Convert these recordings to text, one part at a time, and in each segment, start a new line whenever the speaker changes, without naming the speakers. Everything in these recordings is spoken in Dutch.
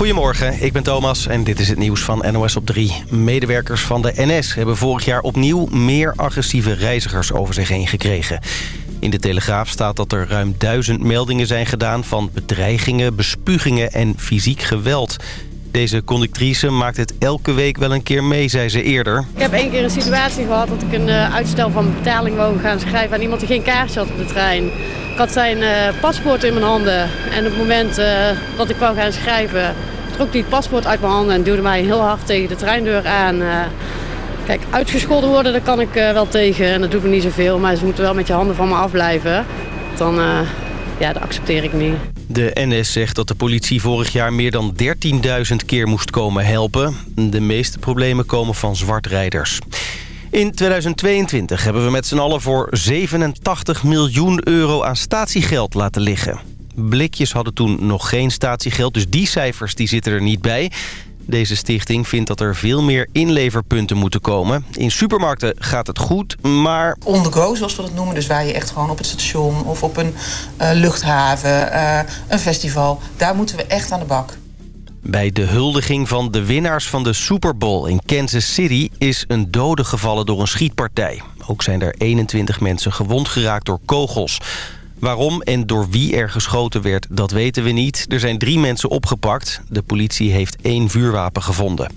Goedemorgen, ik ben Thomas en dit is het nieuws van NOS op 3. Medewerkers van de NS hebben vorig jaar opnieuw meer agressieve reizigers over zich heen gekregen. In de Telegraaf staat dat er ruim duizend meldingen zijn gedaan... van bedreigingen, bespugingen en fysiek geweld. Deze conductrice maakt het elke week wel een keer mee, zei ze eerder.
Ik heb één keer een situatie gehad dat ik een uh, uitstel van betaling wou gaan schrijven... aan iemand die geen kaartje had op de trein. Ik had zijn uh, paspoort in mijn handen. En op het moment uh, dat ik wou gaan schrijven... trok het paspoort uit mijn handen en duwde mij heel hard tegen de treindeur aan... Kijk, uitgescholden worden, daar kan ik wel tegen. En dat doet me niet zoveel. Maar ze moeten wel met je handen van me afblijven. Dan, ja, dat accepteer ik niet.
De NS zegt dat de politie vorig jaar meer dan 13.000 keer moest komen helpen. De meeste problemen komen van zwartrijders. In 2022 hebben we met z'n allen voor 87 miljoen euro aan statiegeld laten liggen. Blikjes hadden toen nog geen statiegeld, dus die cijfers die zitten er niet bij. Deze stichting vindt dat er veel meer inleverpunten moeten komen. In supermarkten gaat het goed, maar...
On the go, zoals we dat noemen. Dus waar je echt gewoon op het station of op een uh, luchthaven, uh, een festival... daar moeten we echt aan de bak.
Bij de huldiging van de winnaars van de Super Bowl in Kansas City... is een dode gevallen door een schietpartij. Ook zijn er 21 mensen gewond geraakt door kogels. Waarom en door wie er geschoten werd, dat weten we niet. Er zijn drie mensen opgepakt. De politie heeft één vuurwapen gevonden.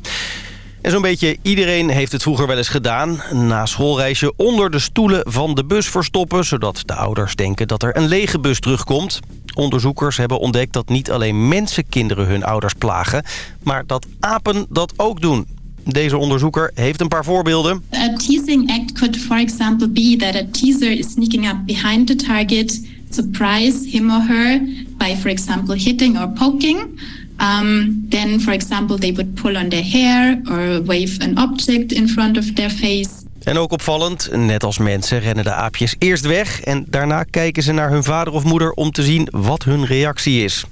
En zo'n beetje iedereen heeft het vroeger wel eens gedaan. Na schoolreisje onder de stoelen van de bus verstoppen... zodat de ouders denken dat er een lege bus terugkomt. Onderzoekers hebben ontdekt dat niet alleen mensenkinderen hun ouders plagen... maar dat apen dat ook doen. Deze onderzoeker heeft een paar voorbeelden.
A teasing act could for example be that a teaser is sneaking up behind the target surprise him or her by, for example, hitting or poking. Um, then, for example, they would pull on their hair or wave an object in front of their face.
En ook opvallend, net als mensen rennen de aapjes eerst weg... en daarna kijken ze naar hun vader of moeder om te zien wat hun reactie is.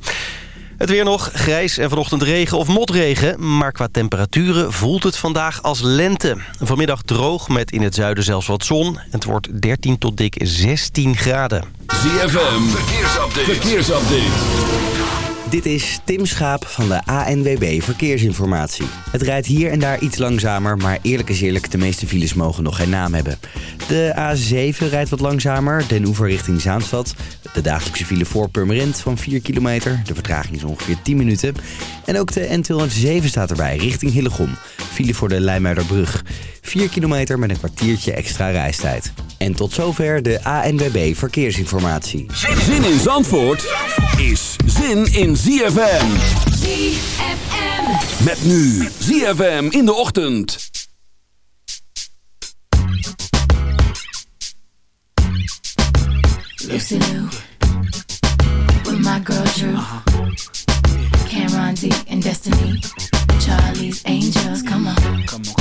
Het weer nog, grijs en vanochtend regen of motregen. Maar qua temperaturen voelt het vandaag als lente. Vanmiddag droog met in het zuiden zelfs wat zon. Het wordt 13 tot dik 16 graden.
ZFM, verkeersupdate. verkeersupdate.
Dit is Tim Schaap van de ANWB Verkeersinformatie. Het rijdt hier en daar iets langzamer, maar eerlijk is eerlijk, de meeste files mogen nog geen naam hebben. De A7 rijdt wat langzamer, Den Oever richting Zaanstad. De dagelijkse file voor Purmerend van 4 kilometer. De vertraging is ongeveer 10 minuten. En ook de N207 staat erbij, richting Hillegom. File voor de Leimuiderbrug. 4 kilometer met een kwartiertje extra reistijd. En tot zover de ANWB Verkeersinformatie.
Zin in Zandvoort is zin in ZFM.
ZFM.
Met nu ZFM in de ochtend.
Lucy Lou. With my girl Drew. Cameron D and Destiny. Charlie's Angels. Come on.
Come on.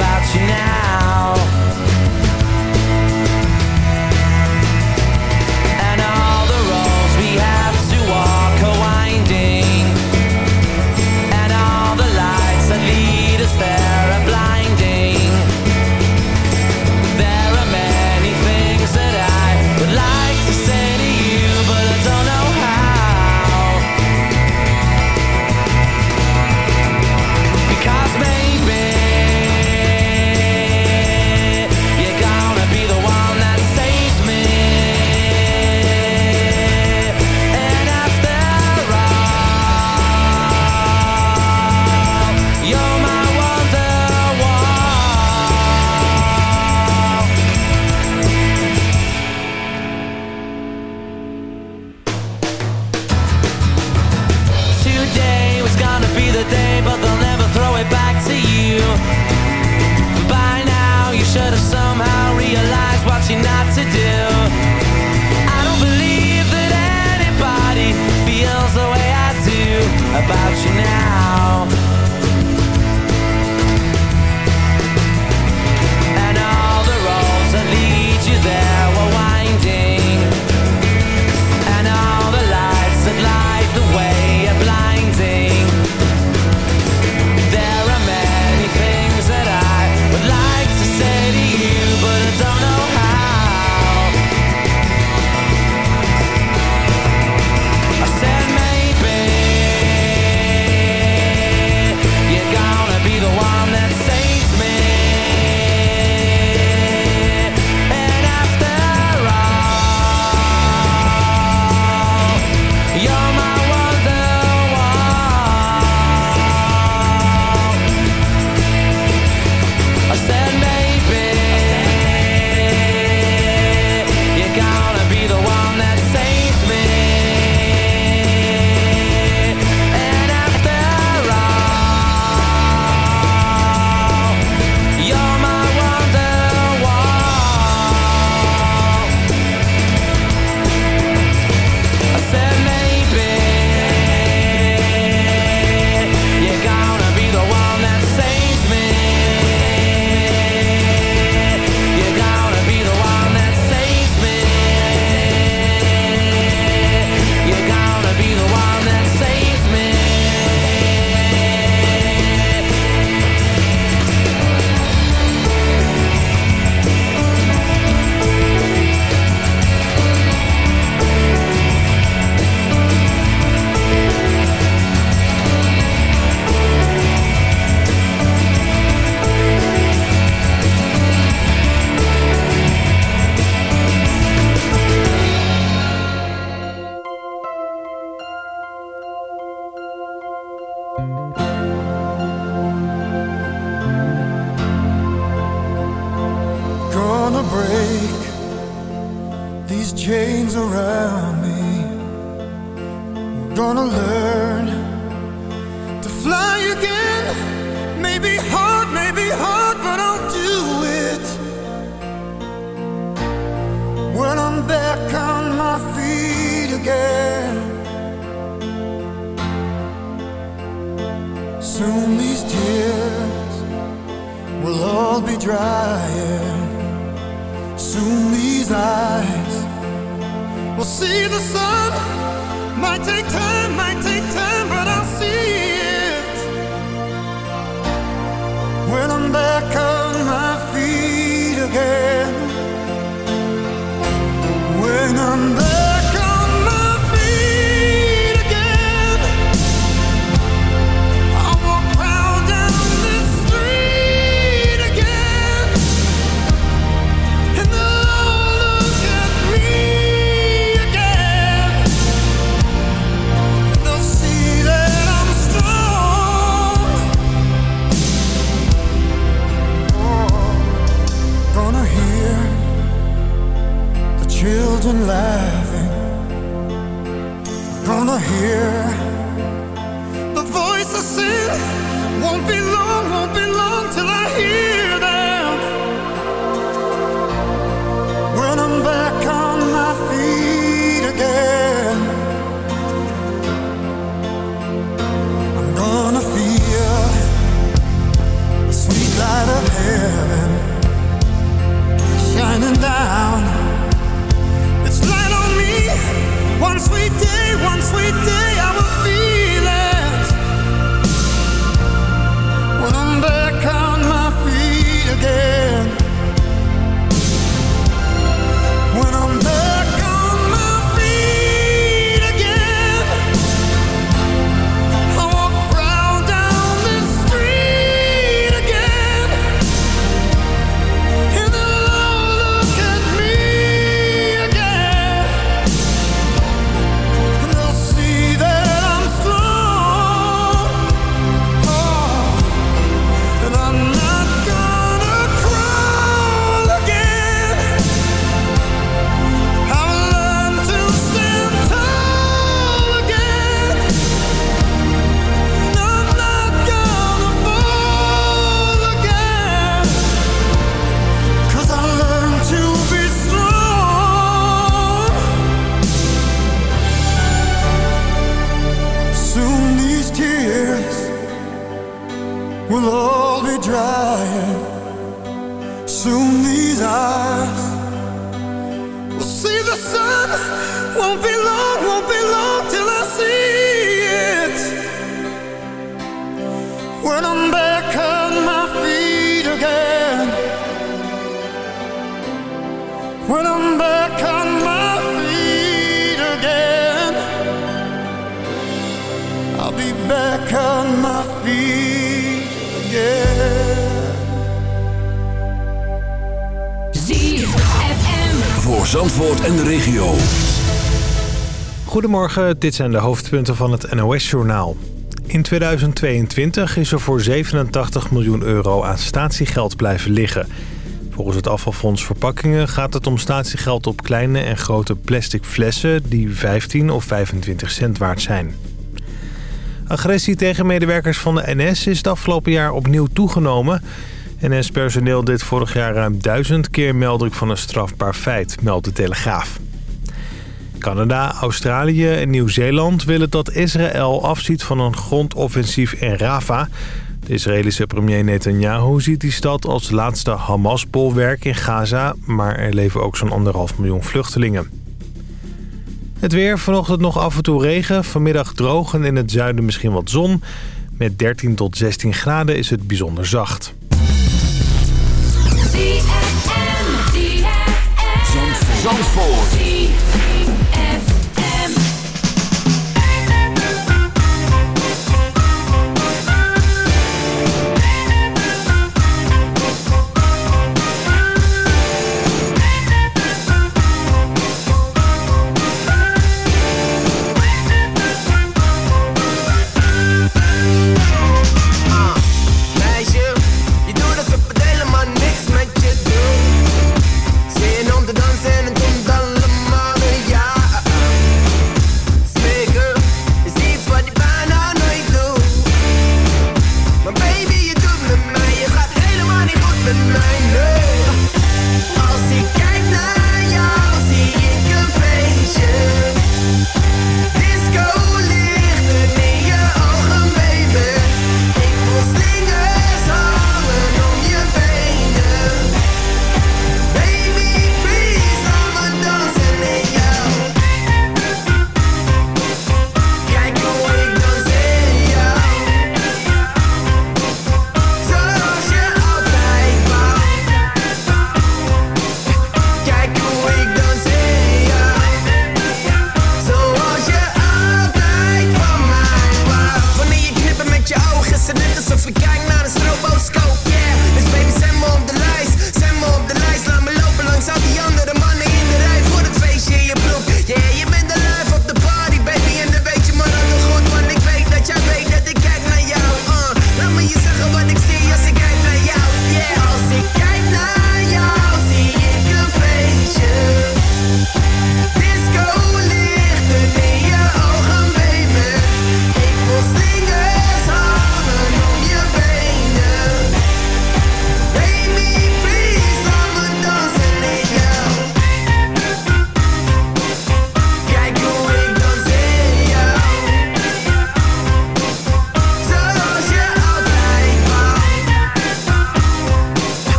about you now.
Goedemorgen, dit zijn de hoofdpunten van het NOS-journaal. In 2022 is er voor 87 miljoen euro aan statiegeld blijven liggen. Volgens het afvalfonds Verpakkingen gaat het om statiegeld op kleine en grote plastic flessen... die 15 of 25 cent waard zijn. Agressie tegen medewerkers van de NS is het afgelopen jaar opnieuw toegenomen. NS-personeel dit vorig jaar ruim duizend keer meldelijk van een strafbaar feit, meldt de Telegraaf. Canada, Australië en Nieuw-Zeeland willen dat Israël afziet van een grondoffensief in Rafah. De Israëlische premier Netanyahu ziet die stad als laatste Hamas-bolwerk in Gaza... maar er leven ook zo'n anderhalf miljoen vluchtelingen. Het weer, vanochtend nog af en toe regen, vanmiddag droog en in het zuiden misschien wat zon. Met 13 tot 16 graden is het bijzonder zacht.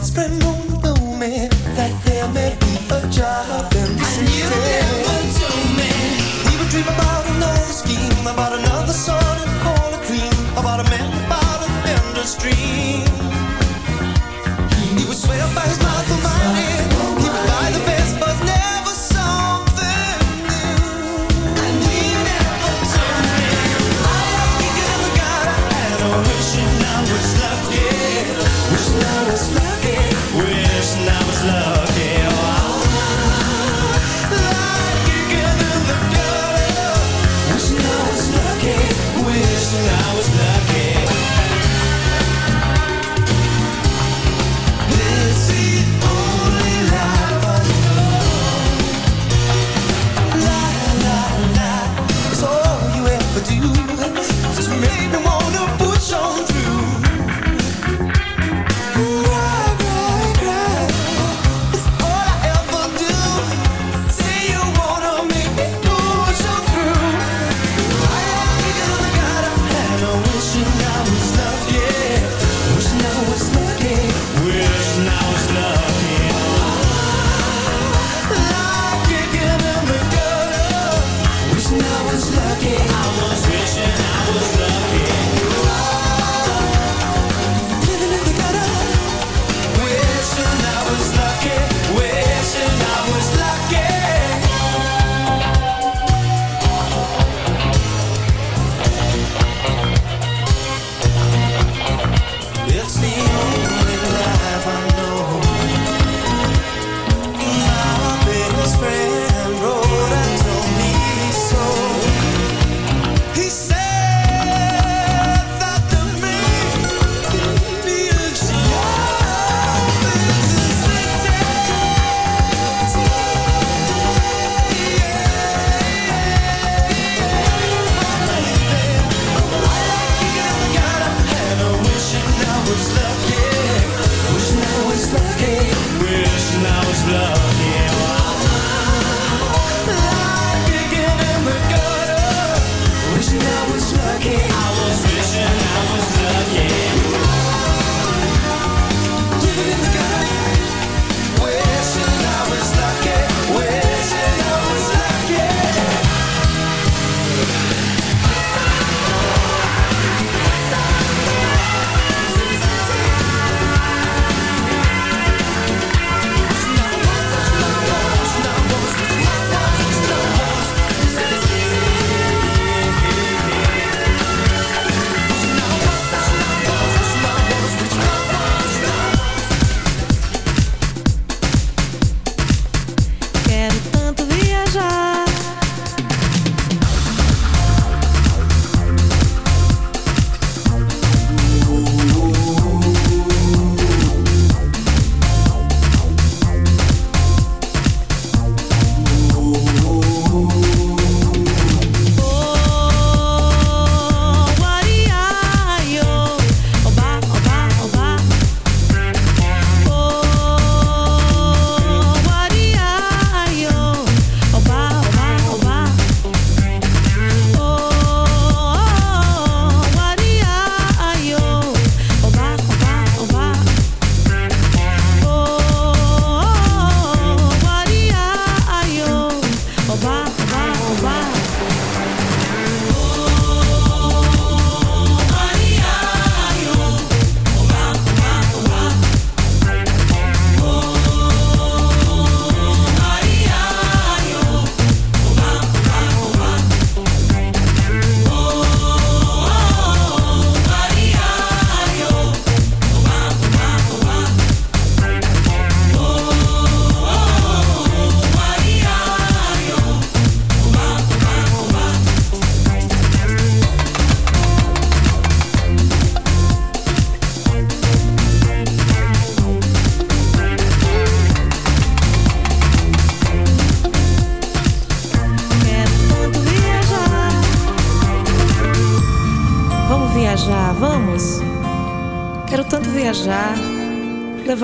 spend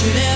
Should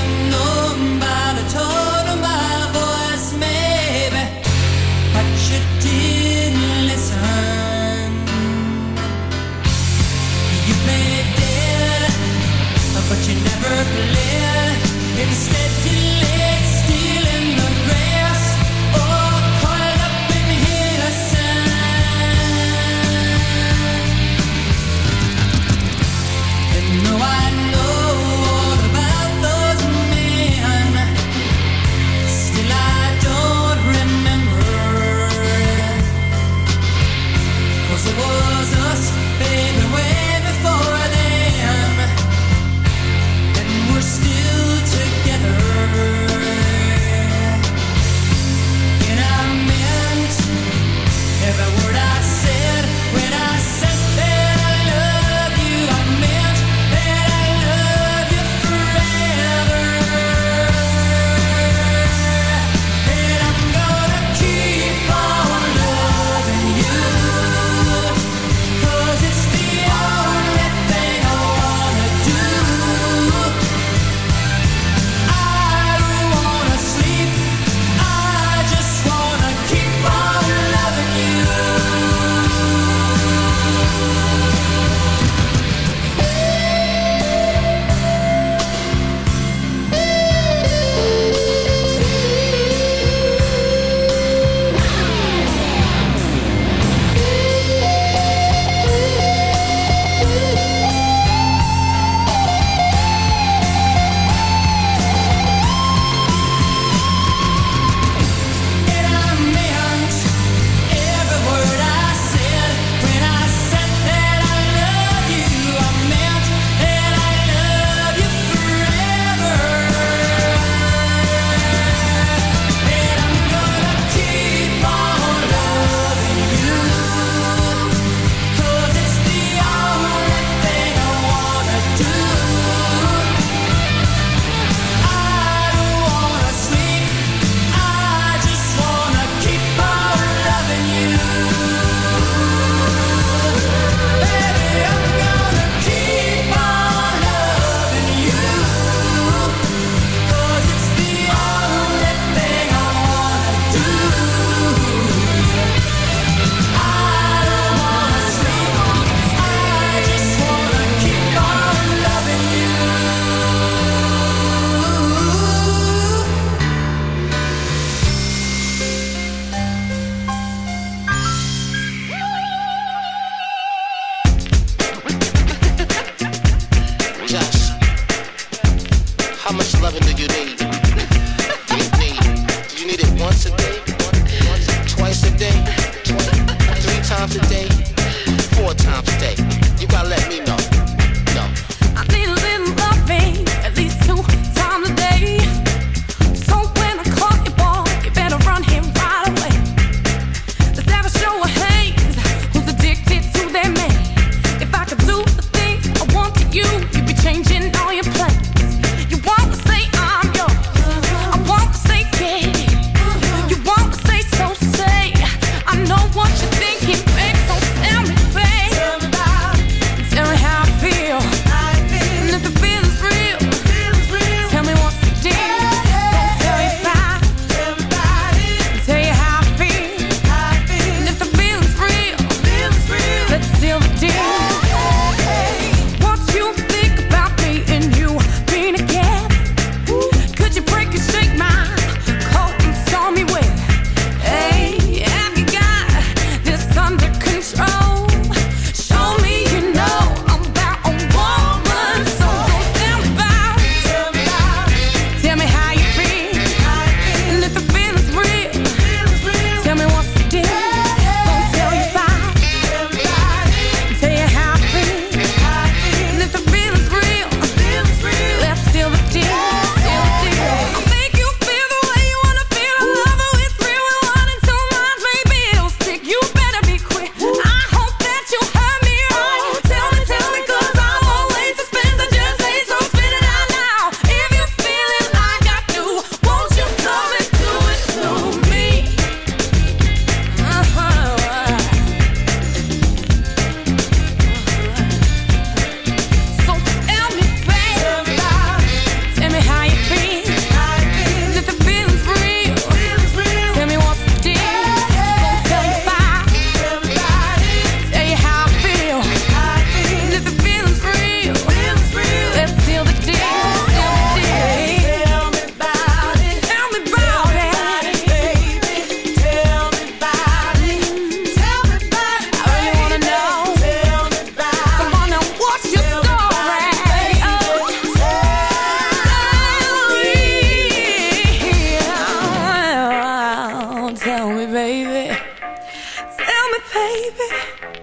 baby.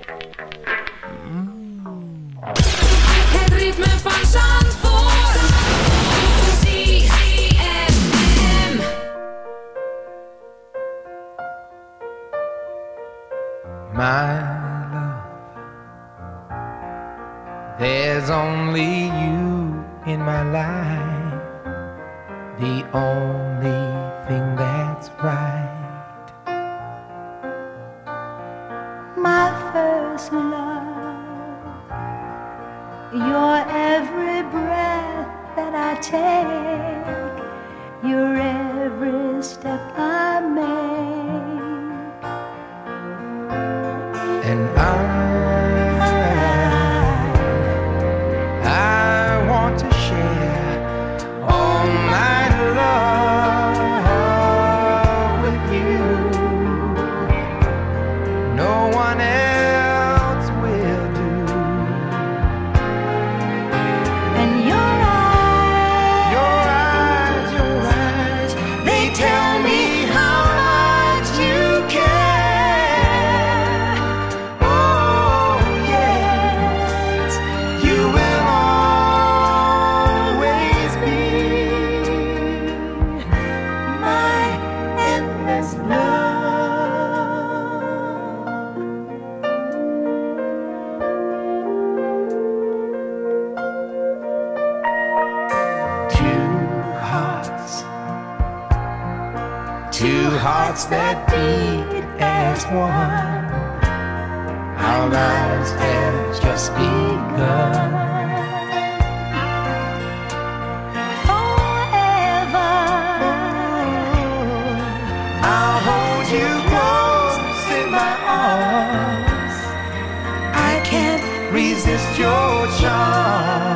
your charm.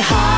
high.